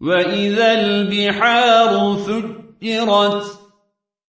وإذا البحار فجرت